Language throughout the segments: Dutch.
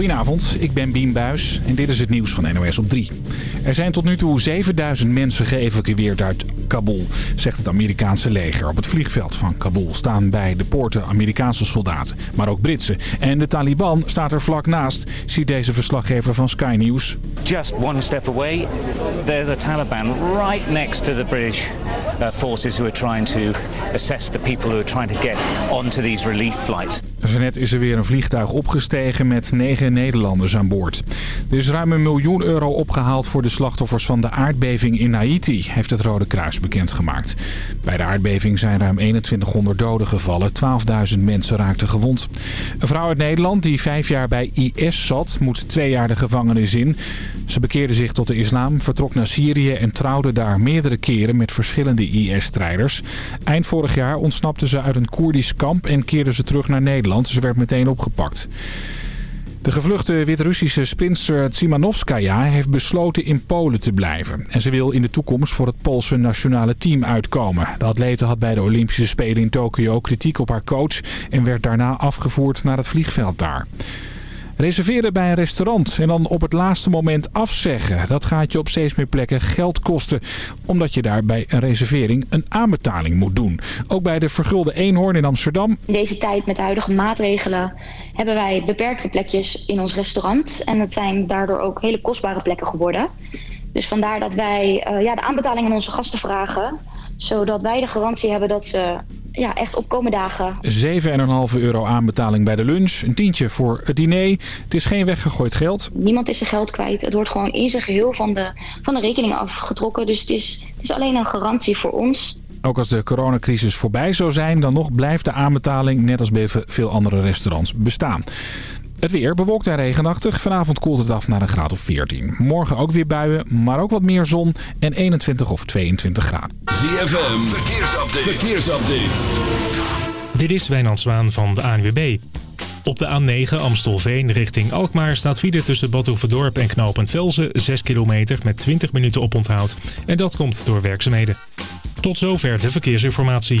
Goedenavond, ik ben Bien Buis en dit is het nieuws van NOS op 3. Er zijn tot nu toe 7000 mensen geëvacueerd uit Kabul, zegt het Amerikaanse leger. Op het vliegveld van Kabul staan bij de poorten Amerikaanse soldaten, maar ook Britse. En de Taliban staat er vlak naast, ziet deze verslaggever van Sky News. Just one step away, there's a Taliban right next to the British uh, forces who are trying to assess the people who are trying to get onto these relief flights. Zo net is er weer een vliegtuig opgestegen met negen Nederlanders aan boord. Er is ruim een miljoen euro opgehaald voor de slachtoffers van de aardbeving in Haiti, heeft het Rode Kruis bekendgemaakt. Bij de aardbeving zijn ruim 2100 doden gevallen, 12.000 mensen raakten gewond. Een vrouw uit Nederland die vijf jaar bij IS zat, moet twee jaar de gevangenis in. Ze bekeerde zich tot de islam, vertrok naar Syrië en trouwde daar meerdere keren met verschillende IS-strijders. Eind vorig jaar ontsnapte ze uit een Koerdisch kamp en keerde ze terug naar Nederland. Ze werd meteen opgepakt. De gevluchte Wit-Russische sprinter Tsimanovskaya heeft besloten in Polen te blijven. En ze wil in de toekomst voor het Poolse nationale team uitkomen. De atlete had bij de Olympische Spelen in Tokio kritiek op haar coach... en werd daarna afgevoerd naar het vliegveld daar. Reserveren bij een restaurant en dan op het laatste moment afzeggen. Dat gaat je op steeds meer plekken geld kosten. Omdat je daar bij een reservering een aanbetaling moet doen. Ook bij de Vergulde Eenhoorn in Amsterdam. In deze tijd met de huidige maatregelen hebben wij beperkte plekjes in ons restaurant. En het zijn daardoor ook hele kostbare plekken geworden. Dus vandaar dat wij uh, ja, de aanbetaling aan onze gasten vragen. Zodat wij de garantie hebben dat ze ja, echt opkomende dagen. 7,5 euro aanbetaling bij de lunch. Een tientje voor het diner. Het is geen weggegooid geld. Niemand is zijn geld kwijt. Het wordt gewoon in zijn geheel van de, van de rekening afgetrokken. Dus het is, het is alleen een garantie voor ons. Ook als de coronacrisis voorbij zou zijn, dan nog blijft de aanbetaling, net als bij veel andere restaurants, bestaan. Het weer bewolkt en regenachtig. Vanavond koelt het af naar een graad of 14. Morgen ook weer buien, maar ook wat meer zon en 21 of 22 graden. ZFM, verkeersupdate. verkeersupdate. Dit is Wijnand Zwaan van de ANWB. Op de A9 Amstelveen richting Alkmaar staat file tussen Badhoevedorp en Knopend Velzen 6 kilometer met 20 minuten oponthoud. En dat komt door werkzaamheden. Tot zover de verkeersinformatie.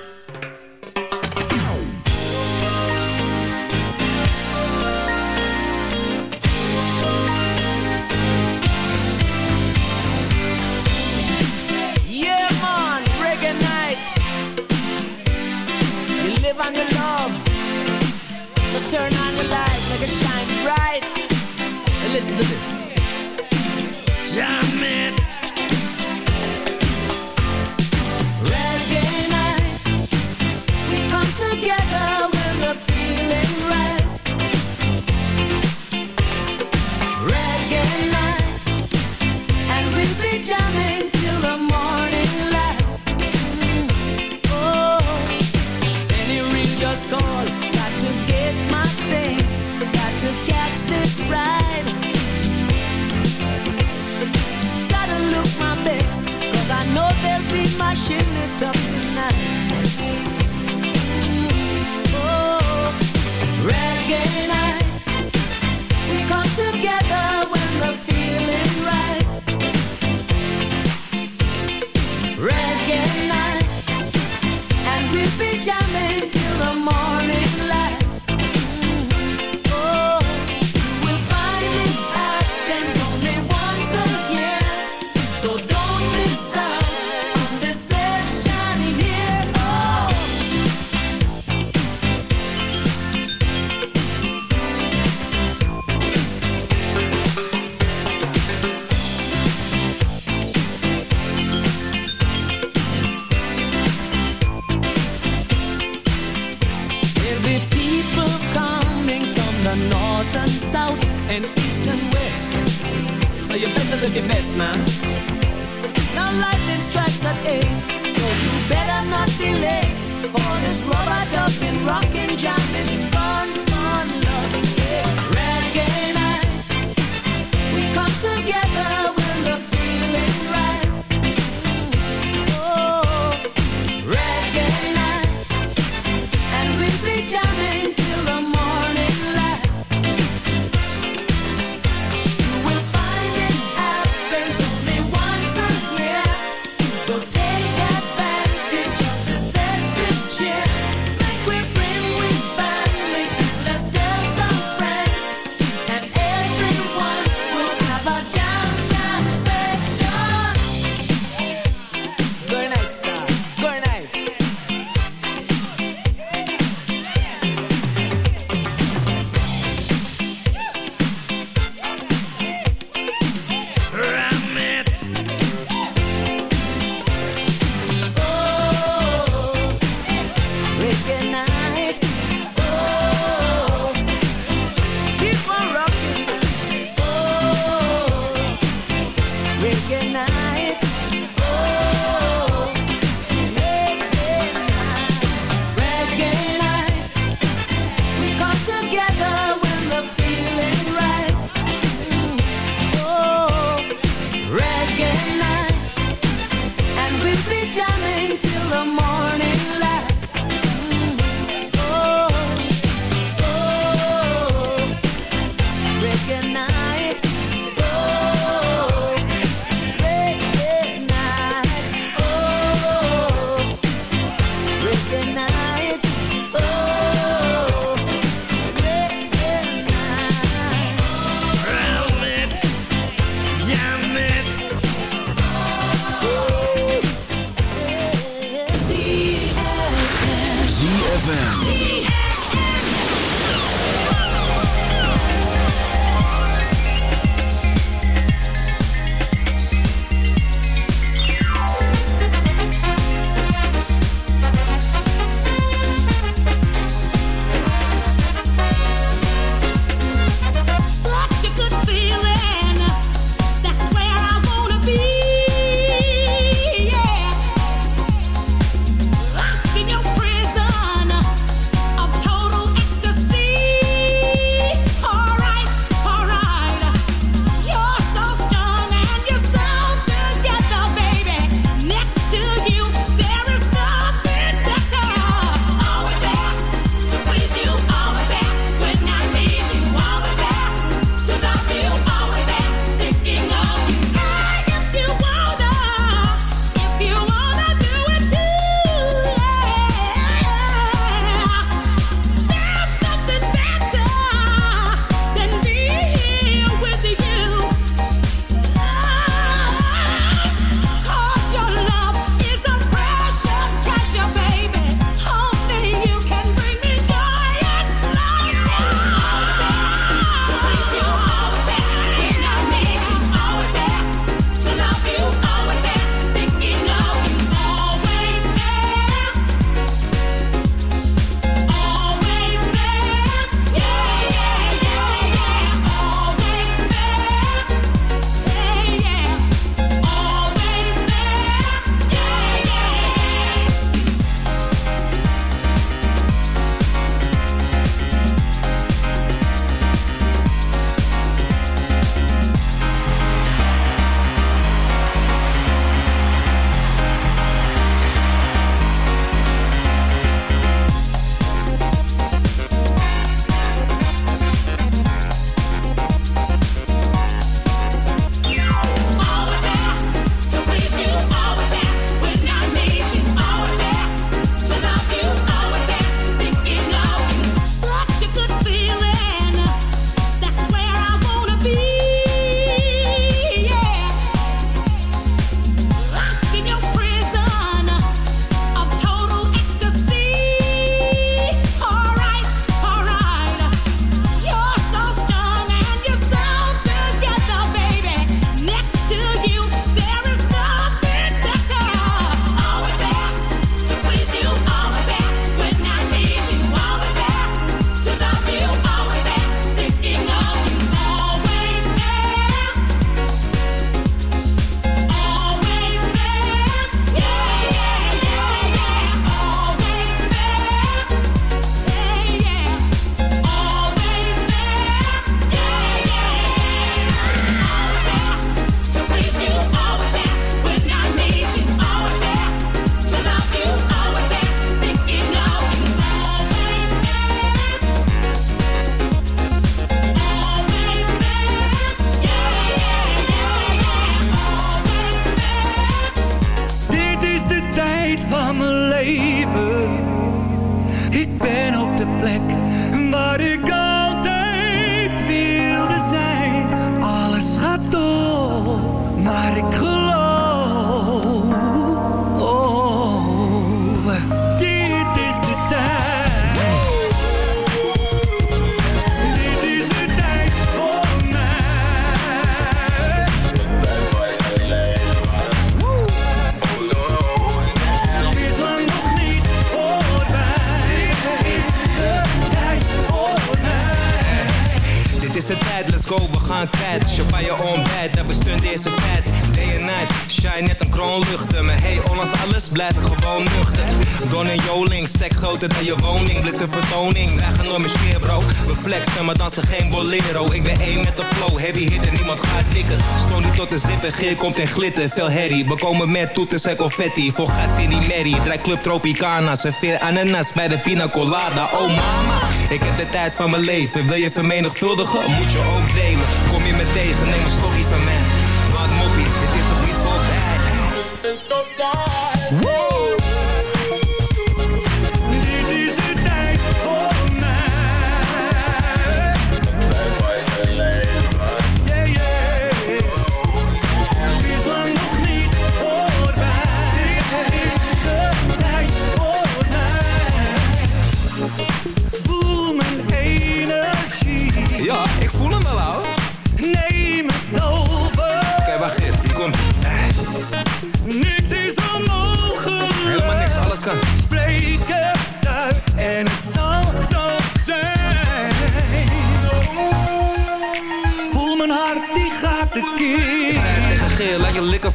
We komen met toeters en confetti Voor gas in die merrie, draai club Tropicana Serveer ananas bij de pina colada. Oh mama, ik heb de tijd van mijn leven. Wil je vermenigvuldigen, moet je ook delen Kom je me tegen, neem een sorry van mij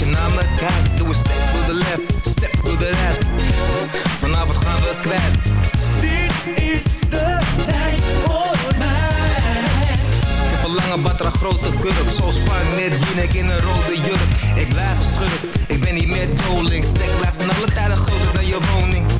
je naar me kijkt Doe een step to the left, step to the right. Vanavond gaan we kwijt. Dit is de tijd voor mij. Ik heb een lange batra, grote kurk. Zo net Jinek in een rode jurk. Ik blijf een schurk, ik ben niet meer doling. Stek blijft van alle tijden groter dan je woning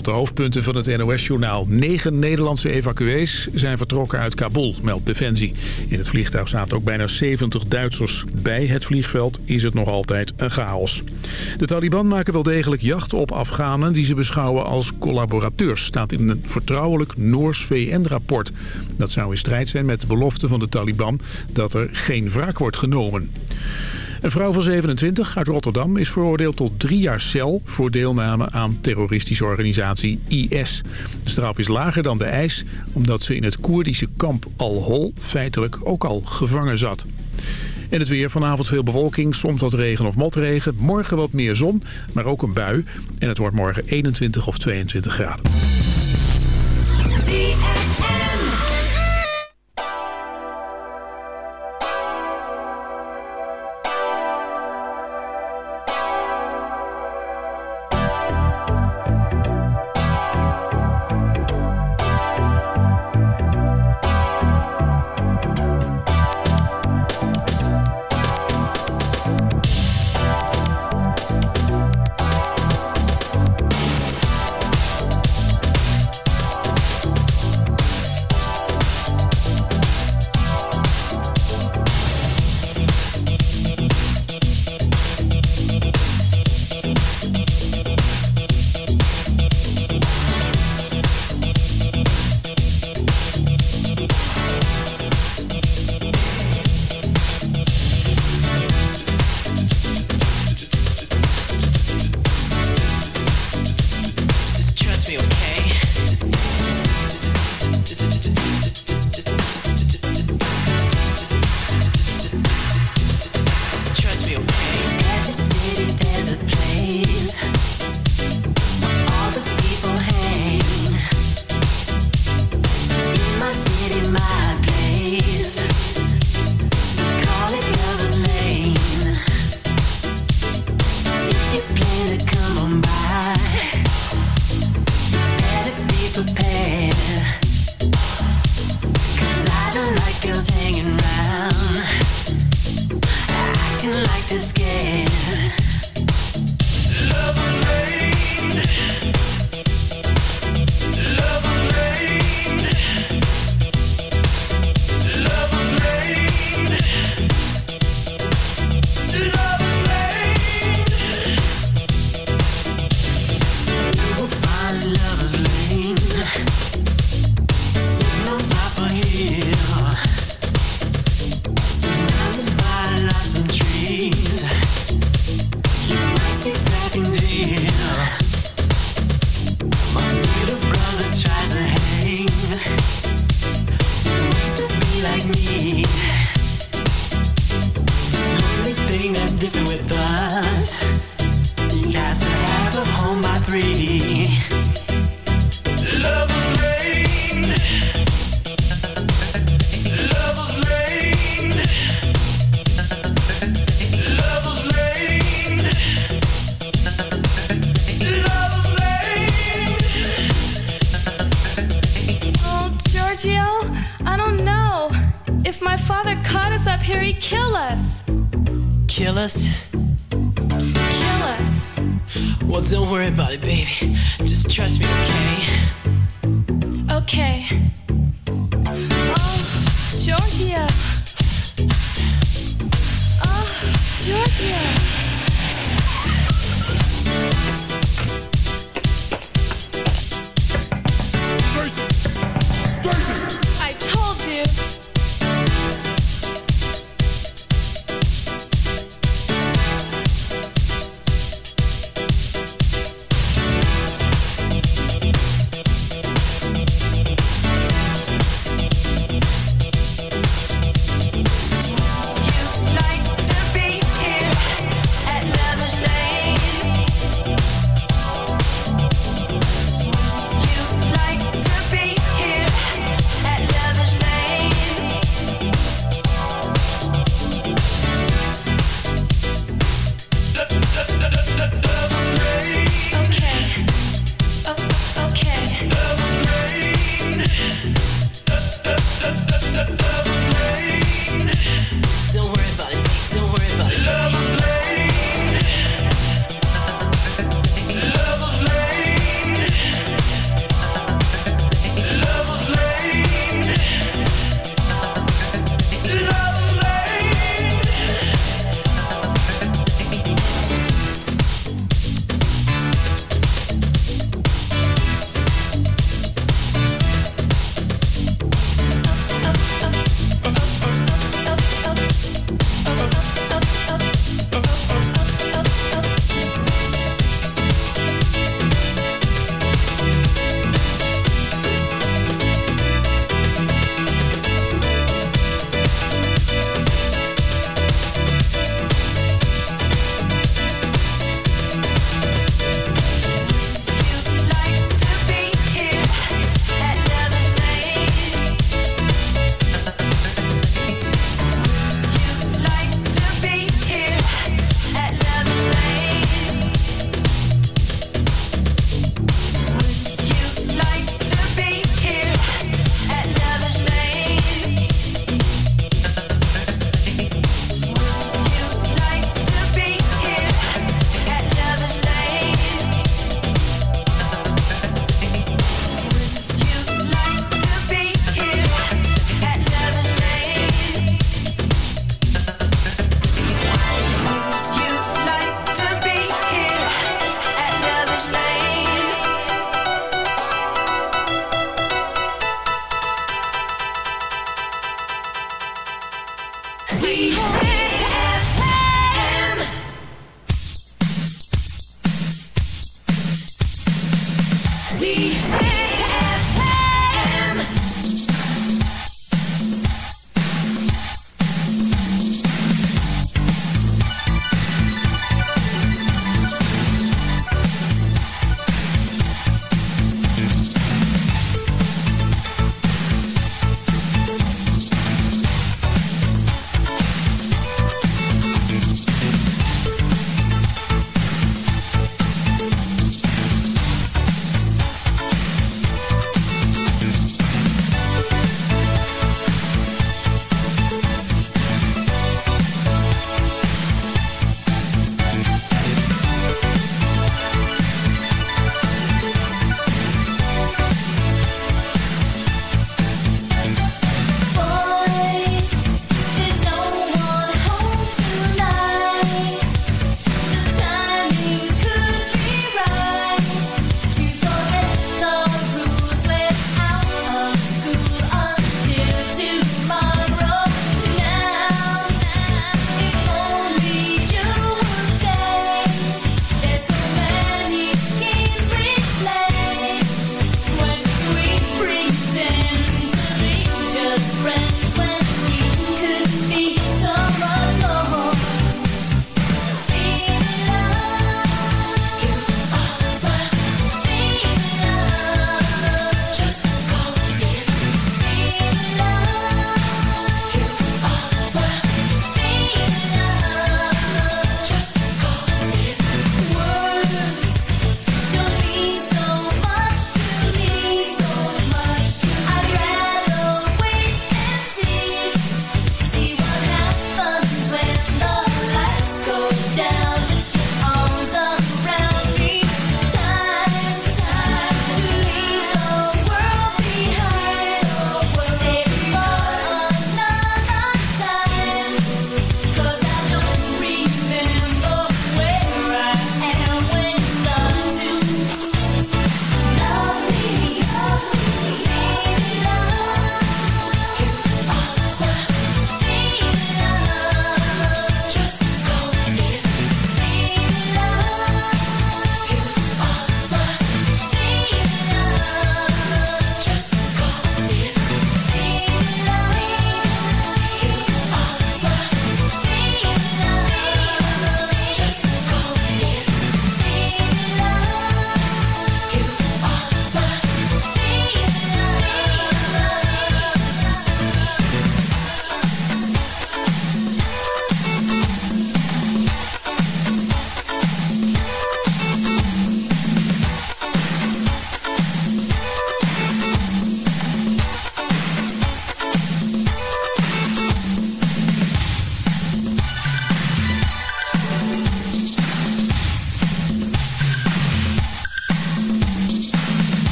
Goedenavond, de hoofdpunten van het NOS-journaal. Negen Nederlandse evacuees zijn vertrokken uit Kabul, meldt Defensie. In het vliegtuig zaten ook bijna 70 Duitsers. Bij het vliegveld is het nog altijd een chaos. De Taliban maken wel degelijk jacht op Afghanen... die ze beschouwen als collaborateurs, staat in een vertrouwelijk Noors VN-rapport. Dat zou in strijd zijn met de belofte van de Taliban... dat er geen wraak wordt genomen. Een vrouw van 27 uit Rotterdam is veroordeeld tot drie jaar cel... voor deelname aan terroristische organisatie IS. De straf is lager dan de eis... omdat ze in het Koerdische kamp Al-Hol feitelijk ook al gevangen zat. En het weer vanavond veel bewolking, soms wat regen of motregen. Morgen wat meer zon, maar ook een bui. En het wordt morgen 21 of 22 graden.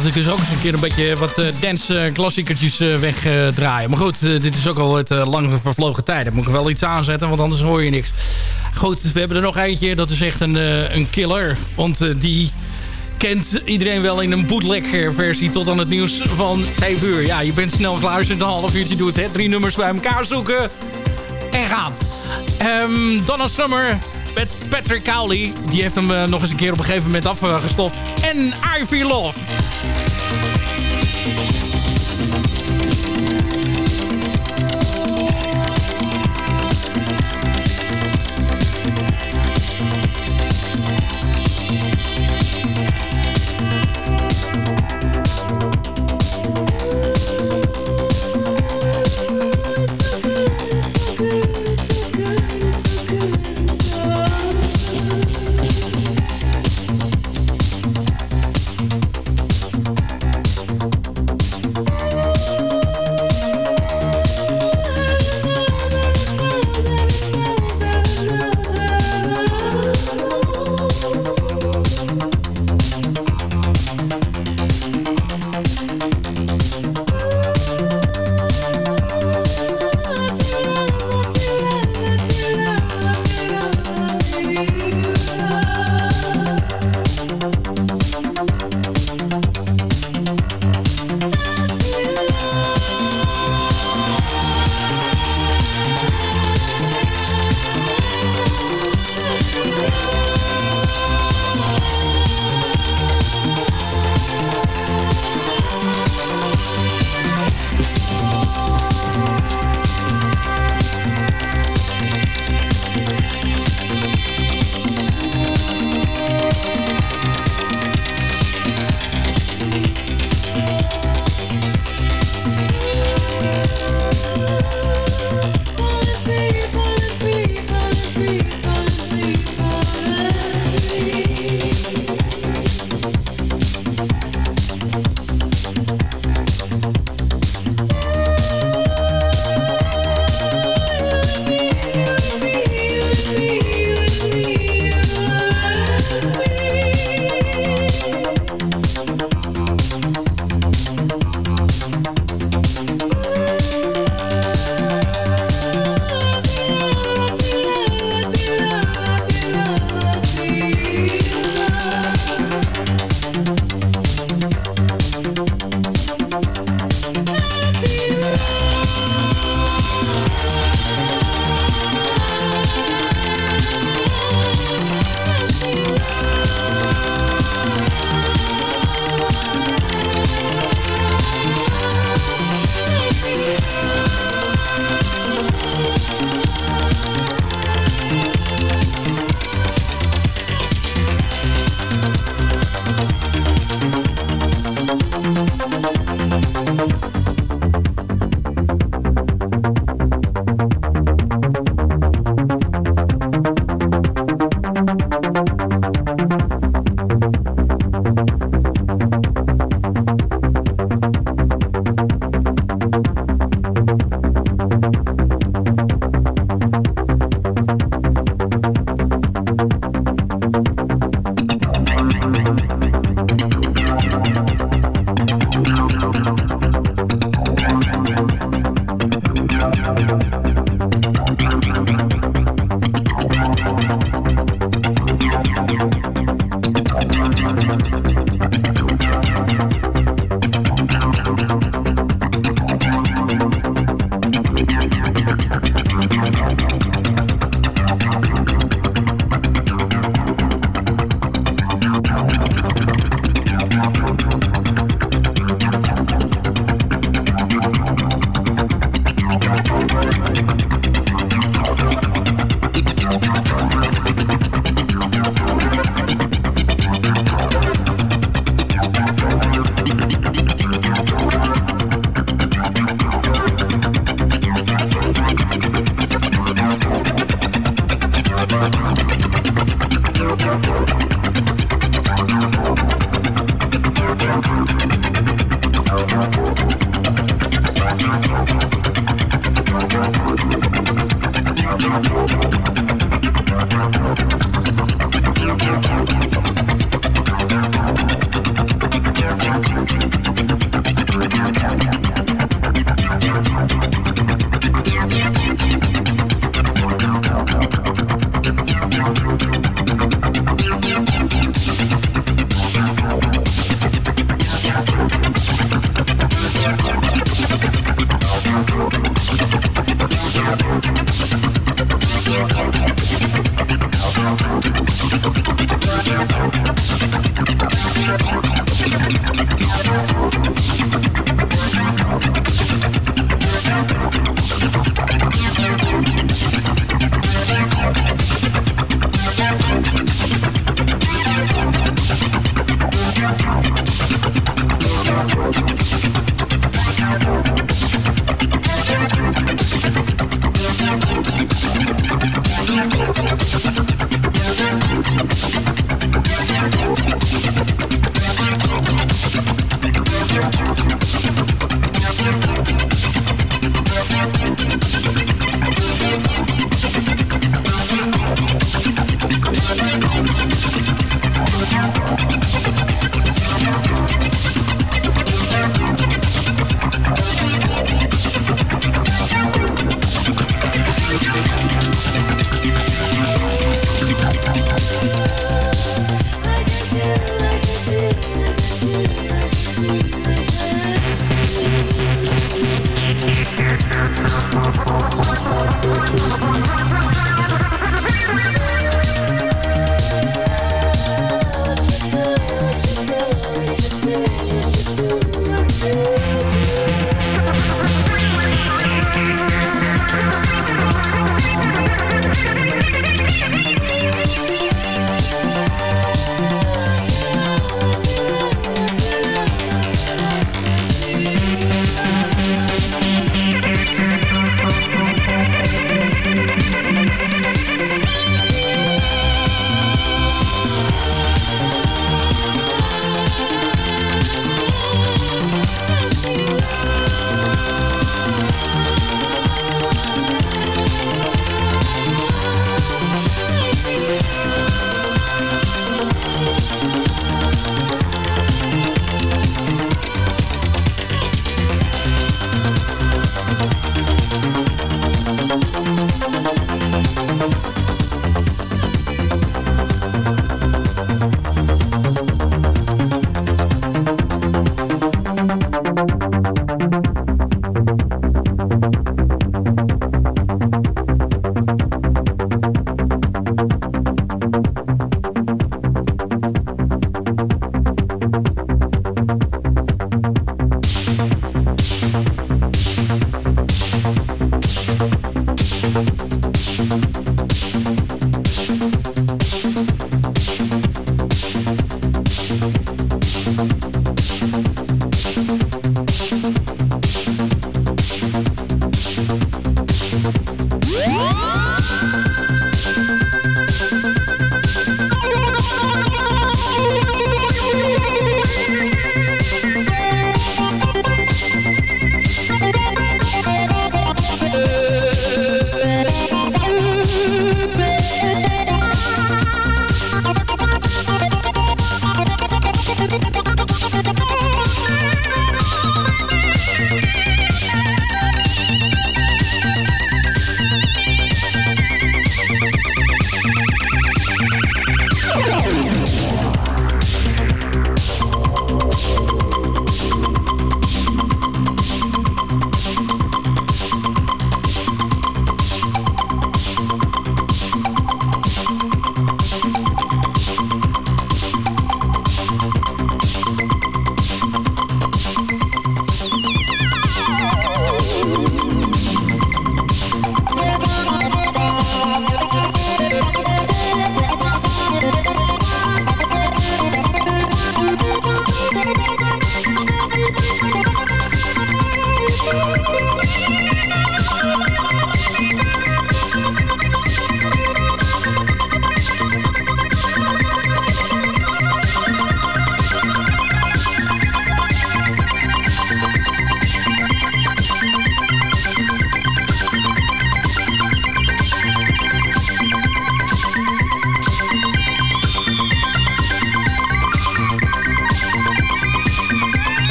Laat ik dus ook eens een keer een beetje wat uh, dance klassiekertjes uh, wegdraaien. maar goed, dit is ook al het lang vervlogen tijd. Dan moet ik wel iets aanzetten, want anders hoor je niks. Goed, we hebben er nog eentje. Dat is echt een, een killer. Want die kent iedereen wel in een bootleg versie tot aan het nieuws van 7 uur. Ja, je bent snel je een half uurtje doet. Hè? Drie nummers bij elkaar zoeken en gaan. Um, Donna Summer met Patrick Cowley. Die heeft hem nog eens een keer op een gegeven moment afgestoft. En Ivy Love. Thank you.